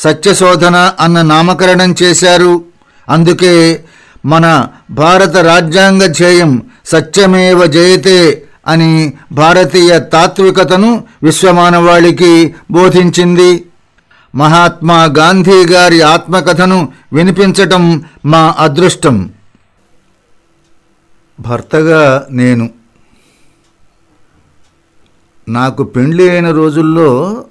సత్యశోధన అన్న నామకరణం చేశారు. అందుకే మన భారత రాజ్యాంగ ధ్యేయం సత్యమేవ జయతే అని భారతీయ తాత్వికతను విశ్వమానవాళికి బోధించింది. మహాత్మా గాంధీ గారి ఆత్మకథను వినిపించటం మా అదృష్టం. భర్తగా నేను. నాకు పెండ్లి అయిన రోజుల్లో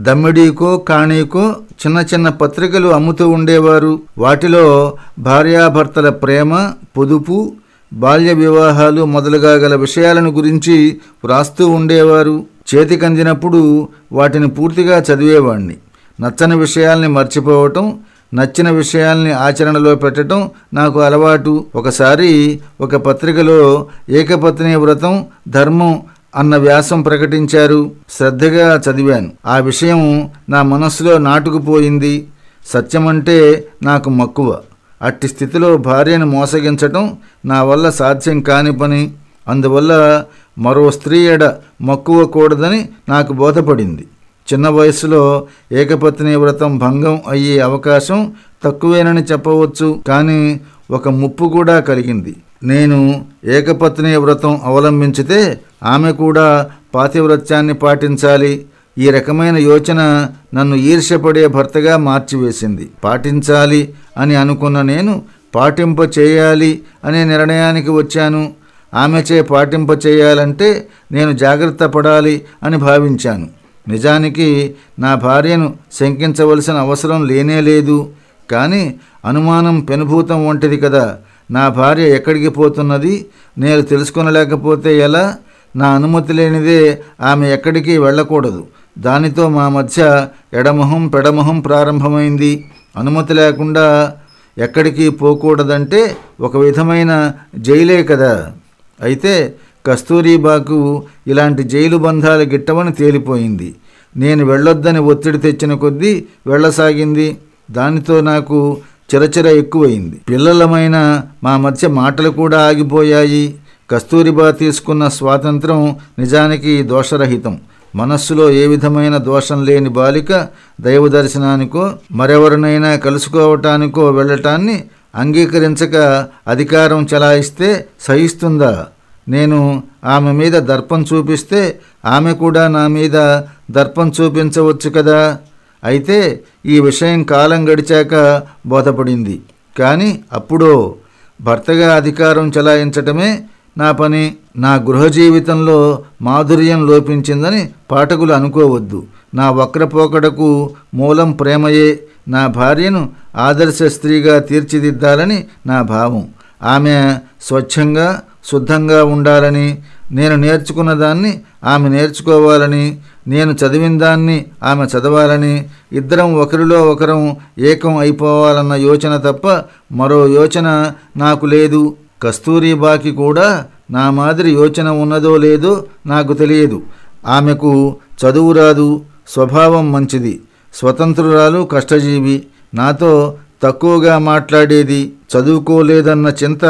దమ్మిడీకో కాణీకో చిన్న చిన్న పత్రికలు అమ్ముతూ ఉండేవారు. వాటిలో భార్యాభర్తల ప్రేమ పొదుపు బాల్య వివాహాలు మొదలుగా గల విషయాలను గురించి వ్రాస్తూ ఉండేవారు. చేతికందినప్పుడు వాటిని పూర్తిగా చదివేవాణ్ణి. నచ్చని విషయాల్ని మర్చిపోవటం నచ్చిన విషయాల్ని ఆచరణలో పెట్టడం నాకు అలవాటు. ఒకసారి ఒక పత్రికలో ఏకపత్ని వ్రతం ధర్మం అన్న వ్యాసం ప్రకటించారు. శ్రద్ధగా చదివాను. ఆ విషయం నా మనస్సులో నాటుకుపోయింది. సత్యమంటే నాకు మక్కువ. అట్టి స్థితిలో భార్యను మోసగించటం నా వల్ల సాధ్యం కాని పని. అందువల్ల మరో స్త్రీ ఎడ మక్కువ కూడదని నాకు బోధపడింది. చిన్న వయసులో ఏకపత్ని వ్రతం భంగం అయ్యే అవకాశం తక్కువేనని చెప్పవచ్చు. కానీ ఒక ముప్పు కూడా కలిగింది. నేను ఏకపత్ని వ్రతం అవలంబించితే ఆమె కూడా పాతివ్రత్యాన్ని పాటించాలి. ఈ రకమైన యోచన నన్ను ఈర్ష్యపడే భర్తగా మార్చివేసింది. పాటించాలి అని అనుకున్న నేను పాటింప చేయాలి అనే నిర్ణయానికి వచ్చాను. ఆమెచే పాటింప చేయాలంటే నేను జాగ్రత్త పడాలి అని భావించాను. నిజానికి నా భార్యను శంకించవలసిన అవసరం లేనే లేదు. కానీ అనుమానం పెనుభూతం వంటిది కదా. నా భార్య ఎక్కడికి పోతున్నది? నేను తెలుసుకొనలేకపోతే ఎలా? నా అనుమతి లేనిదే ఆమె ఎక్కడికి వెళ్ళకూడదు. దానితో మా మధ్య ఎడమొహం పెడమొహం ప్రారంభమైంది. అనుమతి లేకుండా ఎక్కడికి పోకూడదంటే ఒక విధమైన జైలే కదా. అయితే కస్తూరిబాకు ఇలాంటి జైలు బంధాలు గిట్టవని తేలిపోయింది. నేను వెళ్ళొద్దని ఒత్తిడి తెచ్చిన కొద్దీ వెళ్ళసాగింది. దానితో నాకు చిరచిర ఎక్కువైంది. పిల్లలమైన మా మధ్య మాటలు కూడా ఆగిపోయాయి. కస్తూరిబా తీసుకున్న స్వాతంత్రం నిజానికి దోషరహితం. మనస్సులో ఏ విధమైన దోషం లేని బాలిక దైవ దర్శనానికో మరెవరినైనా కలుసుకోవటానికో వెళ్ళటాన్ని అంగీకరించక అధికారం చలాయిస్తే సహిస్తుందా? నేను ఆమె మీద దర్పం చూపిస్తే ఆమె కూడా నా మీద దర్పం చూపించవచ్చు కదా? అయితే ఈ విషయం కాలం గడిచాక బోధపడింది. కానీ అప్పుడో భర్తగా అధికారం చలాయించటమే నా పని నా గృహ జీవితంలో మాధుర్యం లోపించిందని పాఠకులు అనుకోవద్దు. నా వక్రపోకడకు మూలం ప్రేమయే నా భార్యను ఆదర్శ స్త్రీగా తీర్చిదిద్దాలని నా భావం. ఆమె స్వచ్ఛంగా శుద్ధంగా ఉండాలని నేను నేర్చుకున్న దాన్ని ఆమె నేర్చుకోవాలని నేను చదివిన దాన్ని ఆమె చదవాలని ఇద్దరం ఒకరిలో ఒకరం ఏకం అయిపోవాలన్న యోచన తప్ప మరో యోచన నాకు లేదు. కస్తూరిబాకి కూడా నా మాదిరి యోచన ఉన్నదో లేదో నాకు తెలియదు. ఆమెకు చదువు రాదు స్వభావం మంచిది స్వతంత్రురాలు కష్టజీవి నాతో తక్కువగా మాట్లాడేది చదువుకోలేదన్న చింత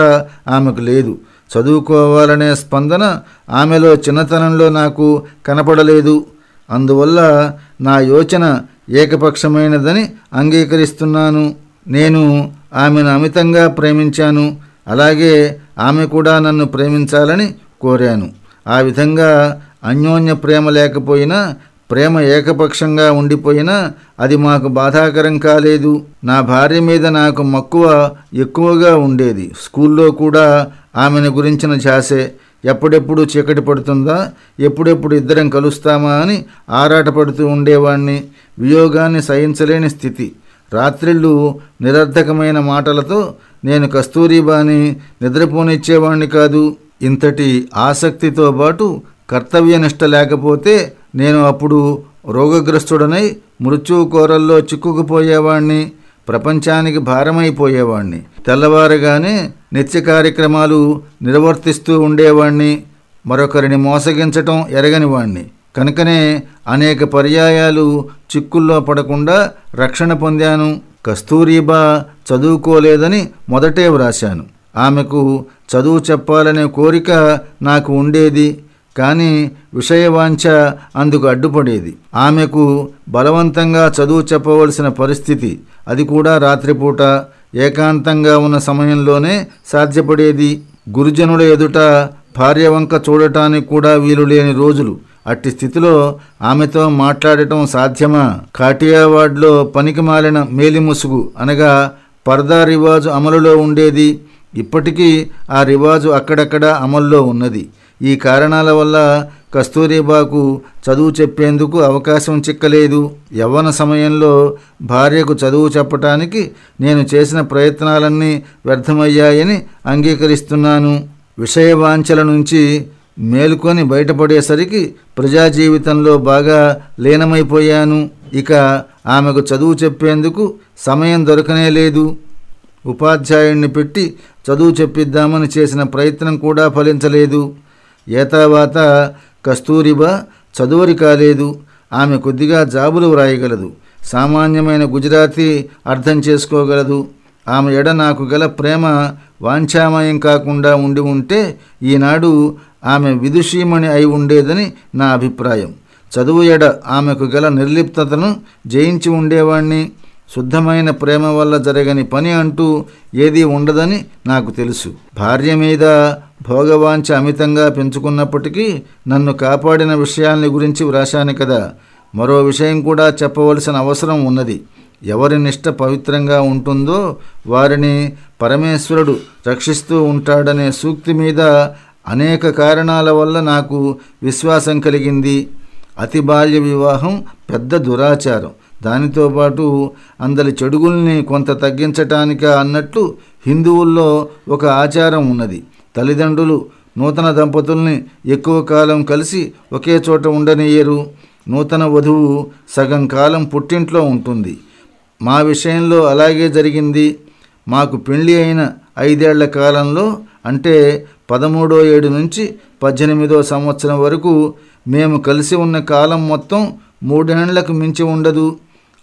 ఆమెకు లేదు. చదువుకోవాలనే స్పందన ఆమెలో చిన్నతనంలో నాకు కనపడలేదు. అందువల్ల నా యోచన ఏకపక్షమైనదని అంగీకరిస్తున్నాను. నేను ఆమెను అమితంగా ప్రేమించాను. అలాగే ఆమె కూడా నన్ను ప్రేమించాలని కోరాను. ఆ విధంగా అన్యోన్య ప్రేమ లేకపోయినా ప్రేమ ఏకపక్షంగా ఉండిపోయినా అది మాకు బాధాకరం కాలేదు. నా భార్య మీద నాకు మక్కువ ఎక్కువగా ఉండేది. స్కూల్లో కూడా ఆమెను గురించిన ఛాసే ఎప్పుడెప్పుడు చీకటి పడుతుందా? ఎప్పుడెప్పుడు ఇద్దరం కలుస్తామా అని ఆరాటపడుతూ ఉండేవాణ్ణి. వియోగాన్ని సహించలేని స్థితి. రాత్రిళ్ళు నిరర్ధకమైన మాటలతో నేను కస్తూరిబాని నిద్రపోనిచ్చేవాణ్ణి కాదు. ఇంతటి ఆసక్తితో పాటు కర్తవ్యనిష్ట లేకపోతే నేను అప్పుడు రోగగ్రస్తుడనై మృత్యుకోరల్లో చిక్కుకుపోయేవాణ్ణి ప్రపంచానికి భారమైపోయేవాణ్ణి. తెల్లవారగానే నిత్య కార్యక్రమాలు నిర్వర్తిస్తూ ఉండేవాణ్ణి మరొకరిని మోసగించటం ఎరగనివాణ్ణి. కనుకనే అనేక పర్యాయాలు చిక్కుల్లో పడకుండా రక్షణ పొందాను. కస్తూరిబా చదువుకోలేదని మొదటే వ్రాశాను. ఆమెకు చదువు చెప్పాలనే కోరిక నాకు ఉండేది కానీ విషయవాంఛ అందుకు అడ్డుపడేది. ఆమెకు బలవంతంగా చదువు చెప్పవలసిన పరిస్థితి అది కూడా రాత్రిపూట ఏకాంతంగా ఉన్న సమయంలోనే సాధ్యపడేది. గురుజనుల ఎదుట భార్య వంక చూడటానికి కూడా వీలు లేని రోజులు అట్టి స్థితిలో ఆమెతో మాట్లాడటం సాధ్యమా? కాటియావాడ్లో పనికి మాలిన మేలిముసుగు అనగా పర్దా రివాజు అమలులో ఉండేది. ఇప్పటికీ ఆ రివాజు అక్కడక్కడ అమల్లో ఉన్నది. ఈ కారణాల వల్ల కస్తూరిబాకు చదువు చెప్పేందుకు అవకాశం చిక్కలేదు. యవ్వన సమయంలో భార్యకు చదువు చెప్పటానికి నేను చేసిన ప్రయత్నాలన్నీ వ్యర్థమయ్యాయని అంగీకరిస్తున్నాను. విషయవాంఛల నుంచి మేలుకొని బయటపడేసరికి ప్రజా జీవితంలో బాగా లీనమైపోయాను. ఇక ఆమెకు చదువు చెప్పేందుకు సమయం దొరకనే లేదు. ఉపాధ్యాయుణ్ణి పెట్టి చదువు చెప్పిద్దామని చేసిన ప్రయత్నం కూడా ఫలించలేదు. ఏతావాత కస్తూరిబా చదువరి కాలేదు. ఆమె కొద్దిగా జాబులు వ్రాయగలదు. సామాన్యమైన గుజరాతీ అర్థం చేసుకోగలదు. ఆమె ఎడ నాకు గల ప్రేమ వాంఛామయం కాకుండా ఉండి ఉంటే ఈనాడు ఆమె విదుషీమణి అయి ఉండేదని నా అభిప్రాయం. చదువు ఎడ ఆమెకు గల నిర్లిప్తతను జయించి ఉండేవాణ్ణి. శుద్ధమైన ప్రేమ వల్ల జరగని పని అంటూ ఏదీ ఉండదని నాకు తెలుసు. భార్య మీద భోగవాంఛ అమితంగా పెంచుకున్నప్పటికీ నన్ను కాపాడిన విషయాల్ని గురించి వ్రాశాను కదా. మరో విషయం కూడా చెప్పవలసిన అవసరం ఉన్నది. ఎవరి నిష్ట పవిత్రంగా ఉంటుందో వారిని పరమేశ్వరుడు రక్షిస్తూ ఉంటాడనే సూక్తి మీద అనేక కారణాల వల్ల నాకు విశ్వాసం కలిగింది. అతి బాల్య వివాహం పెద్ద దురాచారం. దానితో పాటు అందరి చెడుగుల్ని కొంత తగ్గించటానిక అన్నట్లు హిందువుల్లో ఒక ఆచారం ఉన్నది. తల్లిదండ్రులు నూతన దంపతుల్ని ఎక్కువ కాలం కలిసి ఒకే చోట ఉండనియ్యరు నూతన వధువు సగం కాలం పుట్టింట్లో ఉంటుంది. మా విషయంలో అలాగే జరిగింది. మాకు పెళ్ళి అయిన ఐదేళ్ళ కాలంలో అంటే పదమూడో ఏడు నుంచి పద్దెనిమిదో సంవత్సరం వరకు మేము కలిసి ఉన్న కాలం మొత్తం మూడేండ్లకు మించి ఉండదు.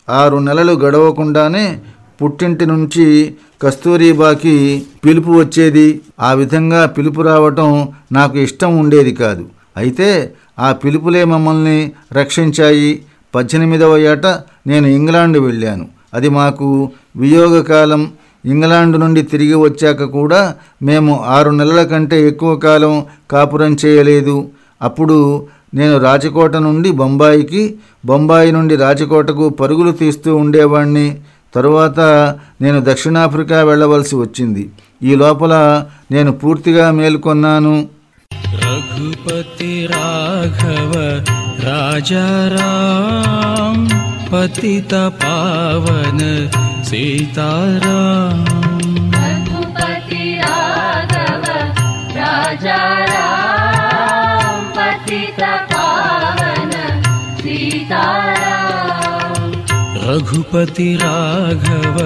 ఆరు నెలలు గడవకుండానే పుట్టింటి నుంచి కస్తూరిబాకి పిలుపు వచ్చేది. ఆ విధంగా పిలుపు రావటం నాకు ఇష్టం ఉండేది కాదు. అయితే ఆ పిలుపులే మమ్మల్ని రక్షించాయి. పద్దెనిమిదవ ఏట నేను ఇంగ్లాండ్ వెళ్ళాను. అది మాకు వియోగకాలం. ఇంగ్లాండ్ నుండి తిరిగి వచ్చాక కూడా మేము ఆరు నెలల కంటే ఎక్కువ కాలం కాపురం చేయలేదు. అప్పుడు నేను రాజకోట నుండి బొంబాయికి బొంబాయి నుండి రాజకోటకు పరుగులు తీస్తూ ఉండేవాణ్ణి. తరువాత నేను దక్షిణాఫ్రికా వెళ్ళవలసి వచ్చింది. ఈ లోపల నేను పూర్తిగా మేల్కొన్నాను. రఘుపతి రాఘవ రాజారా పతిత పావన सीताराम। रघुपति राघव राजा राम पतित पावन सीताराम। रघुपति राघव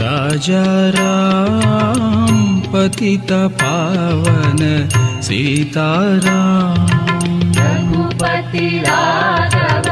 राजा राम पतित पावन सीताराम। रघुपति राघव